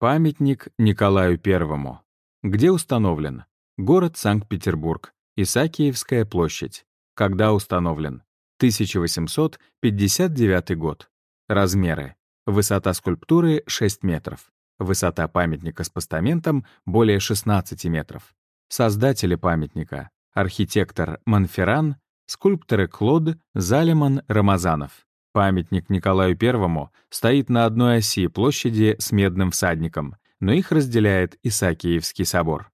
Памятник Николаю I. Где установлен? Город Санкт-Петербург. Исаакиевская площадь. Когда установлен? 1859 год. Размеры. Высота скульптуры — 6 метров. Высота памятника с постаментом — более 16 метров. Создатели памятника — архитектор Монферран, скульпторы Клод, Залиман, Рамазанов. Памятник Николаю I стоит на одной оси площади с медным всадником, но их разделяет Исаакиевский собор.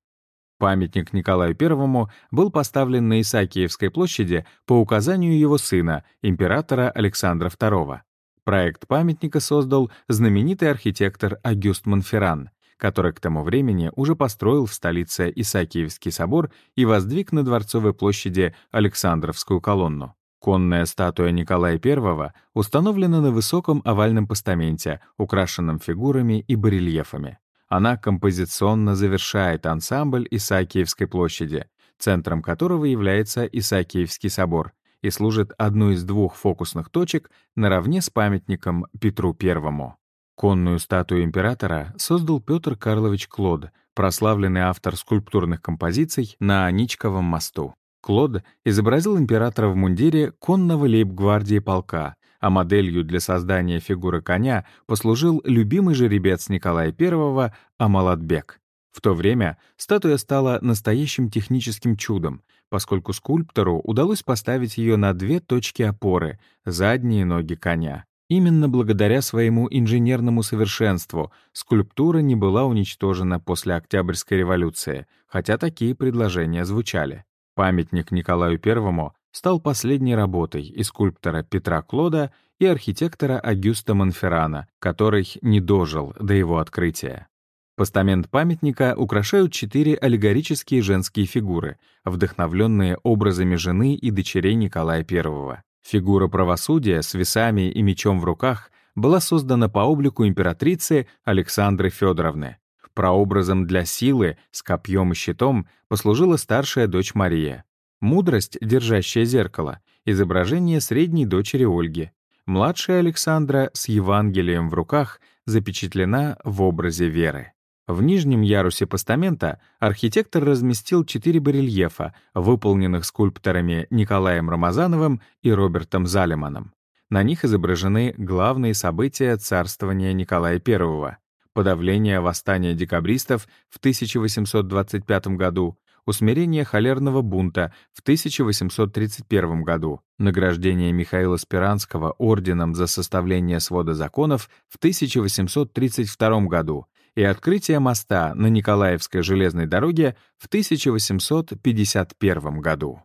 Памятник Николаю I был поставлен на Исаакиевской площади по указанию его сына, императора Александра II. Проект памятника создал знаменитый архитектор Агюст Монферран, который к тому времени уже построил в столице Исаакиевский собор и воздвиг на Дворцовой площади Александровскую колонну. Конная статуя Николая I установлена на высоком овальном постаменте, украшенном фигурами и барельефами. Она композиционно завершает ансамбль Исаакиевской площади, центром которого является Исаакиевский собор, и служит одной из двух фокусных точек наравне с памятником Петру I. Конную статую императора создал Петр Карлович Клод, прославленный автор скульптурных композиций на Аничковом мосту. Клод изобразил императора в мундире конного лейб-гвардии полка, а моделью для создания фигуры коня послужил любимый жеребец Николая I Амалатбек. В то время статуя стала настоящим техническим чудом, поскольку скульптору удалось поставить ее на две точки опоры — задние ноги коня. Именно благодаря своему инженерному совершенству скульптура не была уничтожена после Октябрьской революции, хотя такие предложения звучали. Памятник Николаю I стал последней работой и скульптора Петра Клода и архитектора Агюста Монферрана, который не дожил до его открытия. Постамент памятника украшают четыре аллегорические женские фигуры, вдохновленные образами жены и дочерей Николая I. Фигура правосудия с весами и мечом в руках была создана по облику императрицы Александры Федоровны. Прообразом для силы с копьем и щитом послужила старшая дочь Мария. Мудрость, держащая зеркало, изображение средней дочери Ольги. Младшая Александра с Евангелием в руках запечатлена в образе Веры. В нижнем ярусе постамента архитектор разместил четыре барельефа, выполненных скульпторами Николаем Рамазановым и Робертом Залеманом. На них изображены главные события царствования Николая I подавление восстания декабристов в 1825 году, усмирение холерного бунта в 1831 году, награждение Михаила Спиранского орденом за составление свода законов в 1832 году и открытие моста на Николаевской железной дороге в 1851 году.